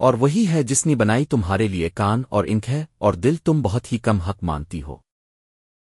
اور وہی ہے جس نے بنائی تمہارے لیے کان اور انکھ ہے اور دل تم بہت ہی کم حق مانتی ہو۔